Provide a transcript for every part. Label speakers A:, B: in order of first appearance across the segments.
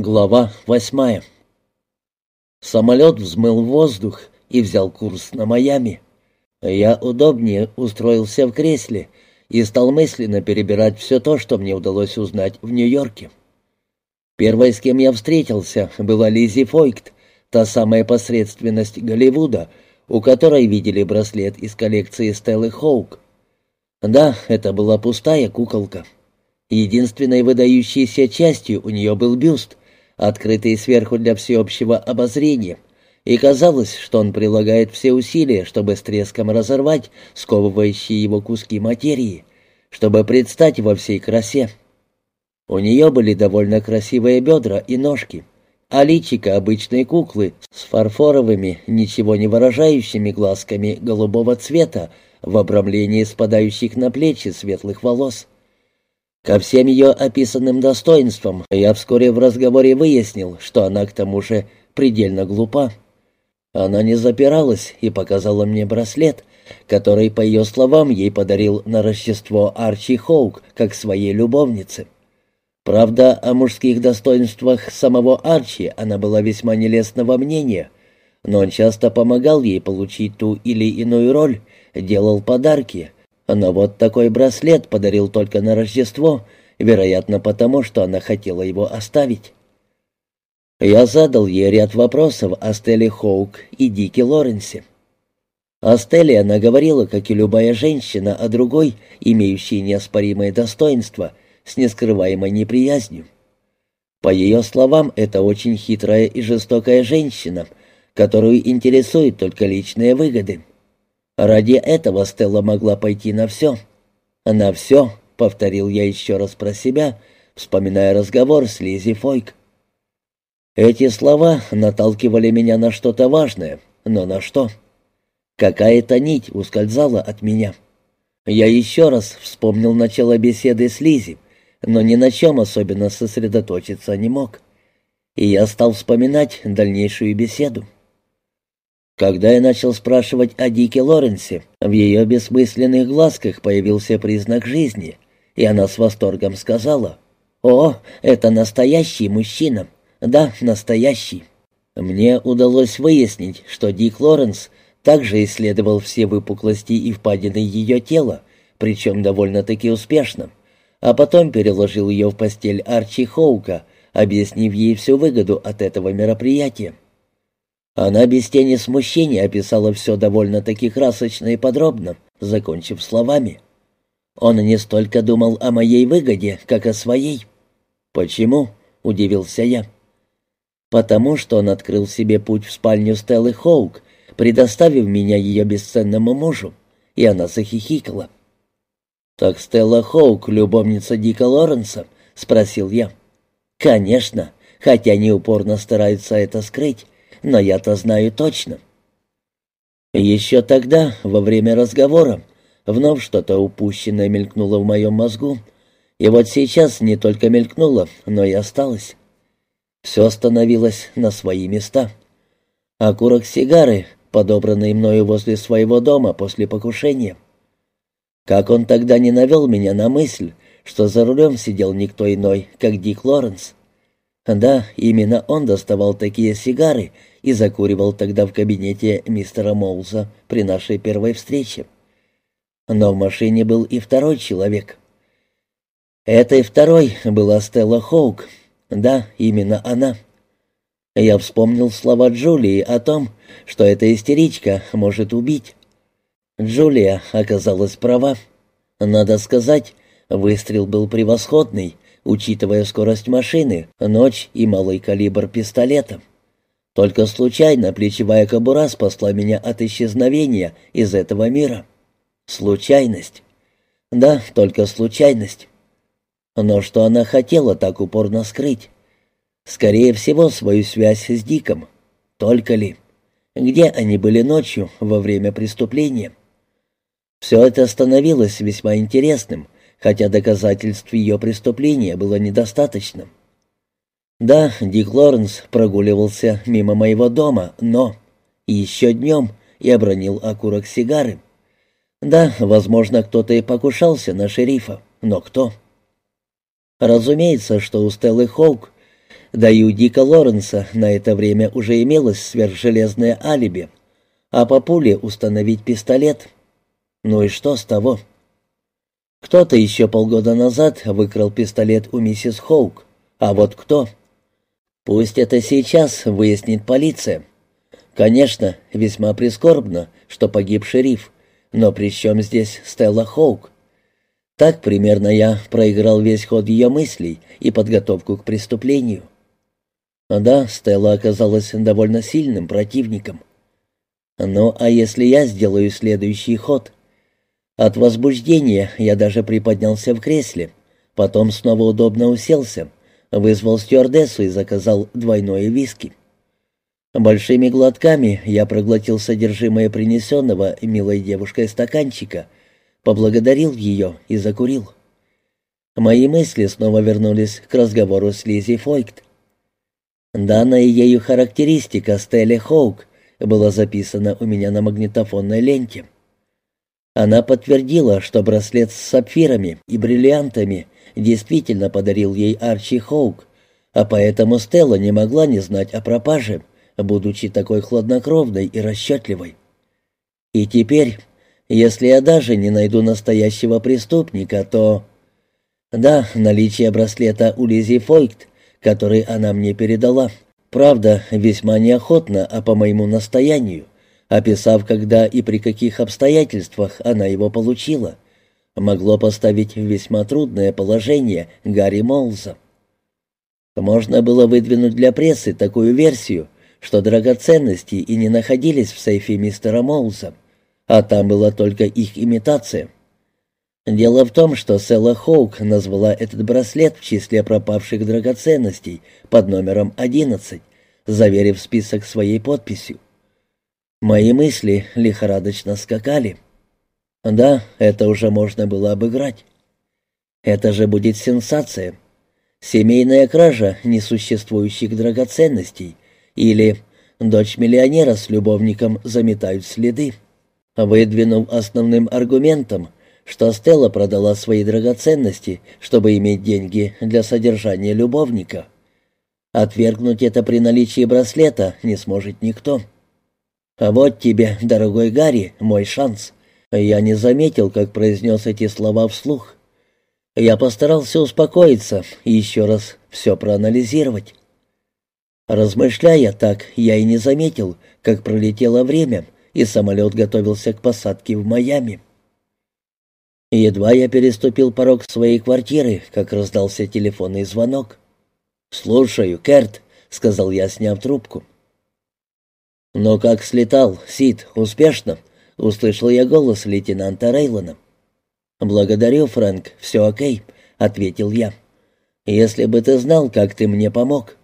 A: Глава восьмая. Самолет взмыл в воздух и взял курс на Майами. Я удобнее устроился в кресле и стал мысленно перебирать все то, что мне удалось узнать в Нью-Йорке. Первой, с кем я встретился, была Лизи Фойкт, та самая посредственность Голливуда, у которой видели браслет из коллекции Стеллы Хоук. Да, это была пустая куколка. Единственной выдающейся частью у нее был бюст, открытый сверху для всеобщего обозрения, и казалось, что он прилагает все усилия, чтобы с треском разорвать сковывающие его куски материи, чтобы предстать во всей красе. У нее были довольно красивые бедра и ножки, а личико обычной куклы с фарфоровыми, ничего не выражающими глазками голубого цвета в обрамлении спадающих на плечи светлых волос. Ко всем ее описанным достоинствам я вскоре в разговоре выяснил, что она к тому же предельно глупа. Она не запиралась и показала мне браслет, который, по ее словам, ей подарил на Рождество Арчи Хоук, как своей любовнице. Правда, о мужских достоинствах самого Арчи она была весьма нелестного мнения, но он часто помогал ей получить ту или иную роль, делал подарки — но вот такой браслет подарил только на Рождество, вероятно, потому что она хотела его оставить. Я задал ей ряд вопросов о Стелле Хоук и Дике Лоренсе. О Стелле она говорила, как и любая женщина, о другой, имеющей неоспоримое достоинство, с нескрываемой неприязнью. По ее словам, это очень хитрая и жестокая женщина, которую интересуют только личные выгоды. Ради этого Стелла могла пойти на все. На все, повторил я еще раз про себя, вспоминая разговор с Лизи Фойк. Эти слова наталкивали меня на что-то важное, но на что? Какая-то нить ускользала от меня. Я еще раз вспомнил начало беседы с Лизи, но ни на чем особенно сосредоточиться не мог. И я стал вспоминать дальнейшую беседу. Когда я начал спрашивать о Дике Лоренсе, в ее бессмысленных глазках появился признак жизни, и она с восторгом сказала, «О, это настоящий мужчина! Да, настоящий!» Мне удалось выяснить, что Дик Лоренс также исследовал все выпуклости и впадины ее тела, причем довольно-таки успешно, а потом переложил ее в постель Арчи Хоука, объяснив ей всю выгоду от этого мероприятия. Она без тени смущения описала все довольно-таки красочно и подробно, закончив словами. Он не столько думал о моей выгоде, как о своей. «Почему?» — удивился я. «Потому что он открыл себе путь в спальню Стеллы Хоук, предоставив меня ее бесценному мужу, и она захихикала. «Так Стелла Хоук — любовница Дика Лоренса?» — спросил я. «Конечно, хотя они упорно стараются это скрыть, но я-то знаю точно. Еще тогда, во время разговора, вновь что-то упущенное мелькнуло в моем мозгу, и вот сейчас не только мелькнуло, но и осталось. Все становилось на свои места. Окурок сигары, подобранный мною возле своего дома после покушения. Как он тогда не навел меня на мысль, что за рулем сидел никто иной, как Дик Лоренс. Да, именно он доставал такие сигары и закуривал тогда в кабинете мистера Моуза при нашей первой встрече. Но в машине был и второй человек. Этой второй была Стелла Хоук. Да, именно она. Я вспомнил слова Джулии о том, что эта истеричка может убить. Джулия оказалась права. Надо сказать, выстрел был превосходный, учитывая скорость машины, ночь и малый калибр пистолета. Только случайно плечевая кобура спасла меня от исчезновения из этого мира. Случайность. Да, только случайность. Но что она хотела так упорно скрыть? Скорее всего, свою связь с Диком. Только ли? Где они были ночью во время преступления? Все это становилось весьма интересным, хотя доказательств ее преступления было недостаточно. Да, Дик Лоренс прогуливался мимо моего дома, но... Еще днем и обронил окурок сигары. Да, возможно, кто-то и покушался на шерифа, но кто? Разумеется, что у Стеллы Хоук Да и у Дика Лоренса на это время уже имелось сверхжелезное алиби. А по пуле установить пистолет. Ну и что с того? Кто-то еще полгода назад выкрал пистолет у миссис Хоук. А вот кто? Пусть это сейчас выяснит полиция. Конечно, весьма прискорбно, что погиб шериф. Но при чем здесь Стелла Хоук? Так примерно я проиграл весь ход ее мыслей и подготовку к преступлению. Да, Стелла оказалась довольно сильным противником. Ну, а если я сделаю следующий ход? От возбуждения я даже приподнялся в кресле, потом снова удобно уселся, вызвал стюардессу и заказал двойное виски. Большими глотками я проглотил содержимое принесенного милой девушкой стаканчика — поблагодарил ее и закурил. Мои мысли снова вернулись к разговору с Лизи Фойкт. Данная ею характеристика Стелли Хоук была записана у меня на магнитофонной ленте. Она подтвердила, что браслет с сапфирами и бриллиантами действительно подарил ей Арчи Хоук, а поэтому Стелла не могла не знать о пропаже, будучи такой хладнокровной и расчетливой. И теперь если я даже не найду настоящего преступника, то... Да, наличие браслета у Лизи Фойкт, который она мне передала, правда, весьма неохотно, а по моему настоянию, описав, когда и при каких обстоятельствах она его получила, могло поставить в весьма трудное положение Гарри Молза. Можно было выдвинуть для прессы такую версию, что драгоценности и не находились в сейфе мистера Молза, а там была только их имитация. Дело в том, что Села Хоук назвала этот браслет в числе пропавших драгоценностей под номером 11, заверив список своей подписью. Мои мысли лихорадочно скакали. Да, это уже можно было обыграть. Это же будет сенсация. Семейная кража несуществующих драгоценностей или дочь миллионера с любовником заметают следы выдвинув основным аргументом, что Стелла продала свои драгоценности, чтобы иметь деньги для содержания любовника. Отвергнуть это при наличии браслета не сможет никто. А вот тебе, дорогой Гарри, мой шанс. Я не заметил, как произнес эти слова вслух. Я постарался успокоиться и еще раз все проанализировать. Размышляя так, я и не заметил, как пролетело время — и самолет готовился к посадке в Майами. Едва я переступил порог своей квартиры, как раздался телефонный звонок. «Слушаю, Керт», — сказал я, сняв трубку. «Ну как слетал, Сид, успешно?» — услышал я голос лейтенанта Рейлона. «Благодарю, Фрэнк, все окей», — ответил я. «Если бы ты знал, как ты мне помог».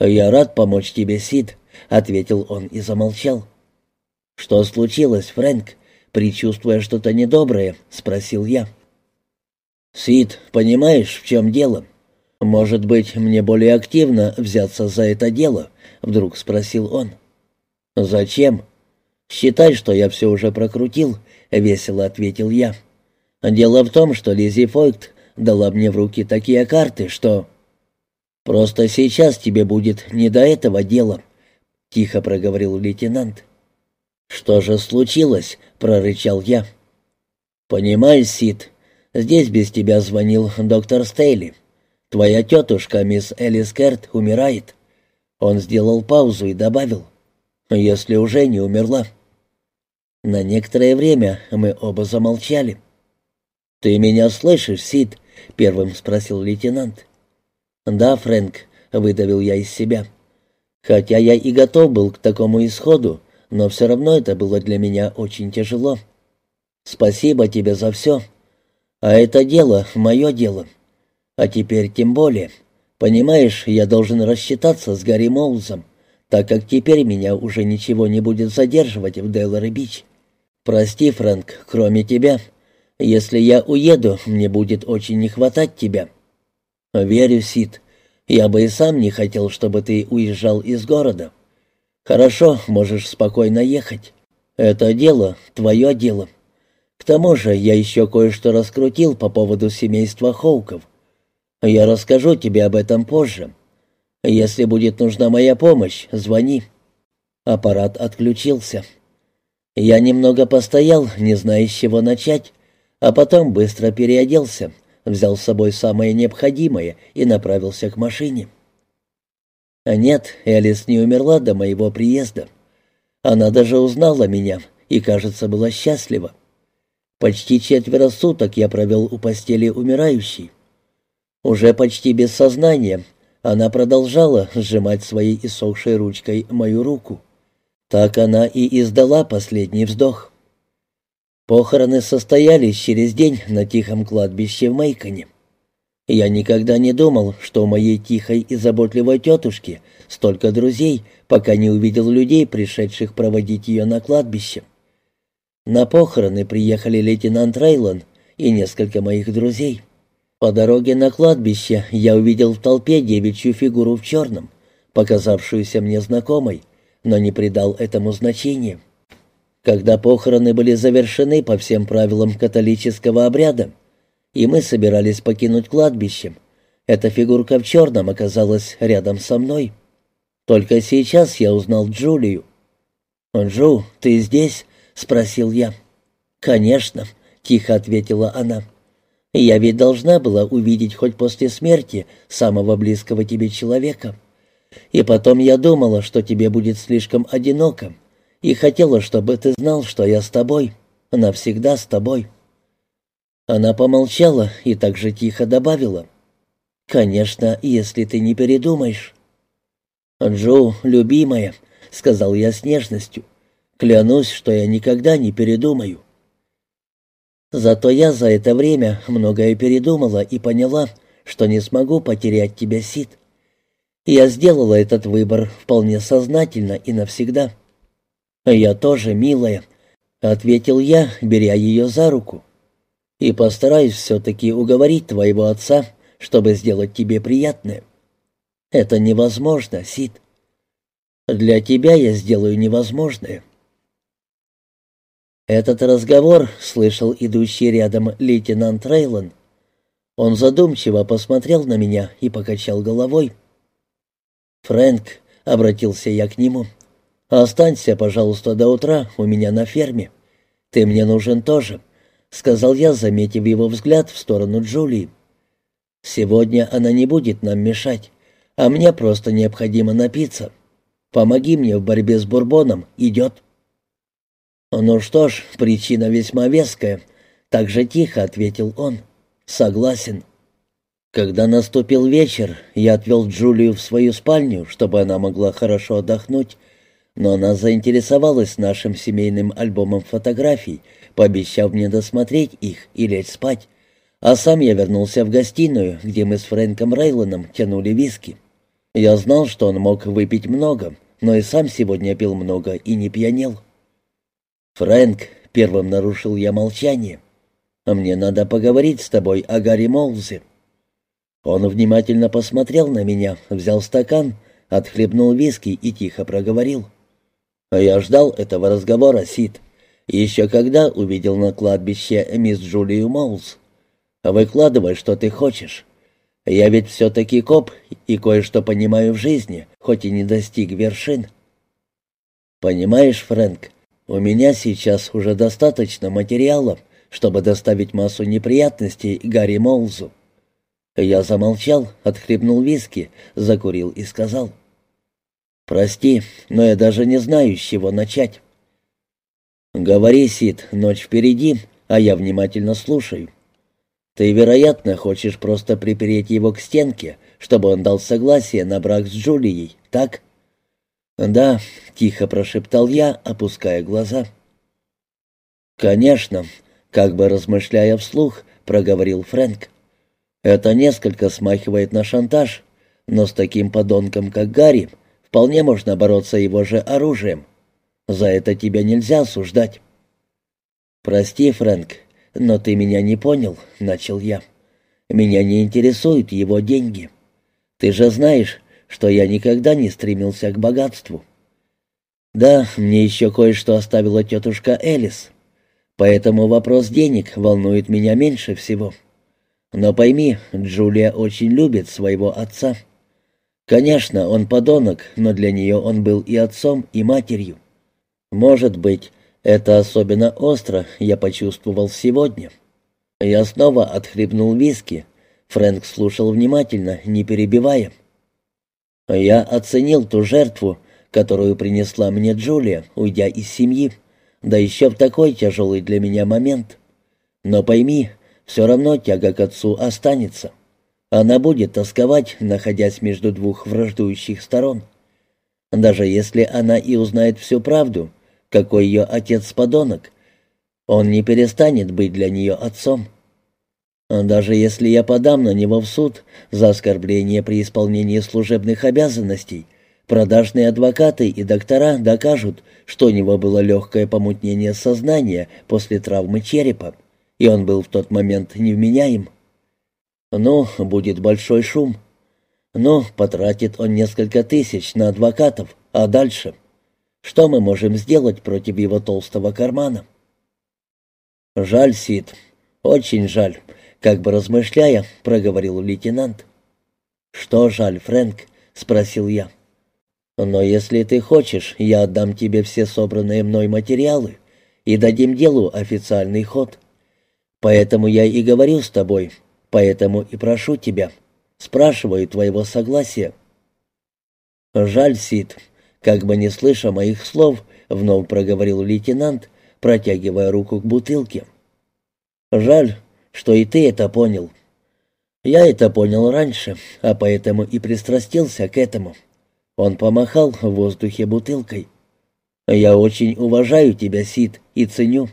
A: «Я рад помочь тебе, Сид», — ответил он и замолчал. «Что случилось, Фрэнк?» Причувствуя что-то недоброе, спросил я. «Сид, понимаешь, в чем дело? Может быть, мне более активно взяться за это дело?» Вдруг спросил он. «Зачем?» «Считай, что я все уже прокрутил», — весело ответил я. «Дело в том, что Лизи Фойкт дала мне в руки такие карты, что...» «Просто сейчас тебе будет не до этого дела», — тихо проговорил лейтенант. «Что же случилось?» — прорычал я. «Понимаешь, Сид, здесь без тебя звонил доктор Стейли. Твоя тетушка, мисс Элис Керт, умирает». Он сделал паузу и добавил. «Если уже не умерла». На некоторое время мы оба замолчали. «Ты меня слышишь, Сид?» — первым спросил лейтенант. «Да, Фрэнк», — выдавил я из себя. Хотя я и готов был к такому исходу, но все равно это было для меня очень тяжело. Спасибо тебе за все. А это дело — мое дело. А теперь тем более. Понимаешь, я должен рассчитаться с Гарри Моузом, так как теперь меня уже ничего не будет задерживать в Делларе-Бич. Прости, Фрэнк, кроме тебя. Если я уеду, мне будет очень не хватать тебя. Верю, Сид. Я бы и сам не хотел, чтобы ты уезжал из города. «Хорошо, можешь спокойно ехать. Это дело, твое дело. К тому же я еще кое-что раскрутил по поводу семейства Хоуков. Я расскажу тебе об этом позже. Если будет нужна моя помощь, звони». Аппарат отключился. Я немного постоял, не зная, с чего начать, а потом быстро переоделся, взял с собой самое необходимое и направился к машине. Нет, Элис не умерла до моего приезда. Она даже узнала меня и, кажется, была счастлива. Почти четверо суток я провел у постели умирающей. Уже почти без сознания она продолжала сжимать своей иссохшей ручкой мою руку. Так она и издала последний вздох. Похороны состоялись через день на тихом кладбище в Мейконе. Я никогда не думал, что у моей тихой и заботливой тетушки столько друзей, пока не увидел людей, пришедших проводить ее на кладбище. На похороны приехали лейтенант Рейлон и несколько моих друзей. По дороге на кладбище я увидел в толпе девичью фигуру в черном, показавшуюся мне знакомой, но не придал этому значения. Когда похороны были завершены по всем правилам католического обряда, и мы собирались покинуть кладбище, эта фигурка в черном оказалась рядом со мной. Только сейчас я узнал Джулию. «Джу, ты здесь?» — спросил я. «Конечно», — тихо ответила она. «Я ведь должна была увидеть хоть после смерти самого близкого тебе человека. И потом я думала, что тебе будет слишком одиноко, и хотела, чтобы ты знал, что я с тобой, навсегда с тобой». Она помолчала и также тихо добавила. «Конечно, если ты не передумаешь». «Джо, любимая», — сказал я с нежностью, — «клянусь, что я никогда не передумаю». Зато я за это время многое передумала и поняла, что не смогу потерять тебя, Сид. Я сделала этот выбор вполне сознательно и навсегда. «Я тоже, милая», — ответил я, беря ее за руку. «И постараюсь все-таки уговорить твоего отца, чтобы сделать тебе приятное». «Это невозможно, Сид». «Для тебя я сделаю невозможное». Этот разговор слышал идущий рядом лейтенант Рейлон. Он задумчиво посмотрел на меня и покачал головой. «Фрэнк», — обратился я к нему, — «Останься, пожалуйста, до утра у меня на ферме. Ты мне нужен тоже», — сказал я, заметив его взгляд в сторону Джулии. «Сегодня она не будет нам мешать, а мне просто необходимо напиться. Помоги мне в борьбе с бурбоном, идет». «Ну что ж, причина весьма веская», — так же тихо ответил он. «Согласен». Когда наступил вечер, я отвел Джулию в свою спальню, чтобы она могла хорошо отдохнуть, но она заинтересовалась нашим семейным альбомом фотографий, пообещав мне досмотреть их и лечь спать. А сам я вернулся в гостиную, где мы с Фрэнком Рейлоном тянули виски. Я знал, что он мог выпить много, но и сам сегодня пил много и не пьянел. «Фрэнк», — первым нарушил я молчание, — «а мне надо поговорить с тобой о Гарри Молзе». Он внимательно посмотрел на меня, взял стакан, отхлебнул виски и тихо проговорил. А я ждал этого разговора, Сид. Еще когда увидел на кладбище мисс Джулию Моулс. Выкладывай, что ты хочешь. Я ведь все-таки коп и кое-что понимаю в жизни, хоть и не достиг вершин. Понимаешь, Фрэнк, у меня сейчас уже достаточно материалов, чтобы доставить массу неприятностей Гарри Молзу. Я замолчал, отхлебнул виски, закурил и сказал — «Прости, но я даже не знаю, с чего начать». «Говори, Сид, ночь впереди, а я внимательно слушаю. Ты, вероятно, хочешь просто припереть его к стенке, чтобы он дал согласие на брак с Джулией, так?» «Да», — тихо прошептал я, опуская глаза. «Конечно», — как бы размышляя вслух, проговорил Фрэнк. «Это несколько смахивает на шантаж, но с таким подонком, как Гарри, Вполне можно бороться его же оружием. За это тебя нельзя осуждать. «Прости, Фрэнк, но ты меня не понял», — начал я. «Меня не интересуют его деньги. Ты же знаешь, что я никогда не стремился к богатству. Да, мне еще кое-что оставила тетушка Элис, поэтому вопрос денег волнует меня меньше всего. Но пойми, Джулия очень любит своего отца». Конечно, он подонок, но для нее он был и отцом, и матерью. Может быть, это особенно остро я почувствовал сегодня. Я снова отхлебнул виски. Фрэнк слушал внимательно, не перебивая. Я оценил ту жертву, которую принесла мне Джулия, уйдя из семьи, да еще в такой тяжелый для меня момент. Но пойми, все равно тяга к отцу останется. Она будет тосковать, находясь между двух враждующих сторон. Даже если она и узнает всю правду, какой ее отец подонок, он не перестанет быть для нее отцом. Даже если я подам на него в суд за оскорбление при исполнении служебных обязанностей, продажные адвокаты и доктора докажут, что у него было легкое помутнение сознания после травмы черепа, и он был в тот момент невменяем. Ну, будет большой шум. Ну, потратит он несколько тысяч на адвокатов, а дальше? Что мы можем сделать против его толстого кармана? Жаль, Сид, очень жаль, как бы размышляя, проговорил лейтенант. Что жаль, Фрэнк? спросил я. Но если ты хочешь, я отдам тебе все собранные мной материалы и дадим делу официальный ход. Поэтому я и говорю с тобой, Поэтому и прошу тебя, спрашиваю твоего согласия». «Жаль, Сид», как бы не слыша моих слов, вновь проговорил лейтенант, протягивая руку к бутылке. «Жаль, что и ты это понял. Я это понял раньше, а поэтому и пристрастился к этому». Он помахал в воздухе бутылкой. «Я очень уважаю тебя, Сид, и ценю.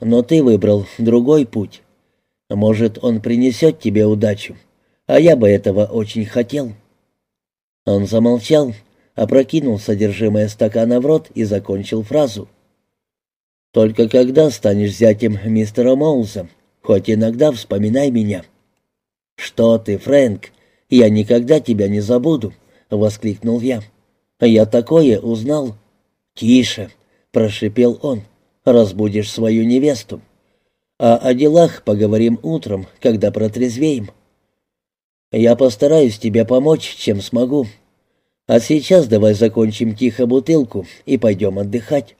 A: Но ты выбрал другой путь. Может, он принесет тебе удачу, а я бы этого очень хотел». Он замолчал, опрокинул содержимое стакана в рот и закончил фразу. «Только когда станешь зятем мистера Моулза, хоть иногда вспоминай меня». «Что ты, Фрэнк, я никогда тебя не забуду», — воскликнул я. «Я такое узнал». «Тише», — прошипел он, — «разбудишь свою невесту». А о делах поговорим утром, когда протрезвеем. Я постараюсь тебе помочь, чем смогу. А сейчас давай закончим тихо бутылку и пойдем отдыхать.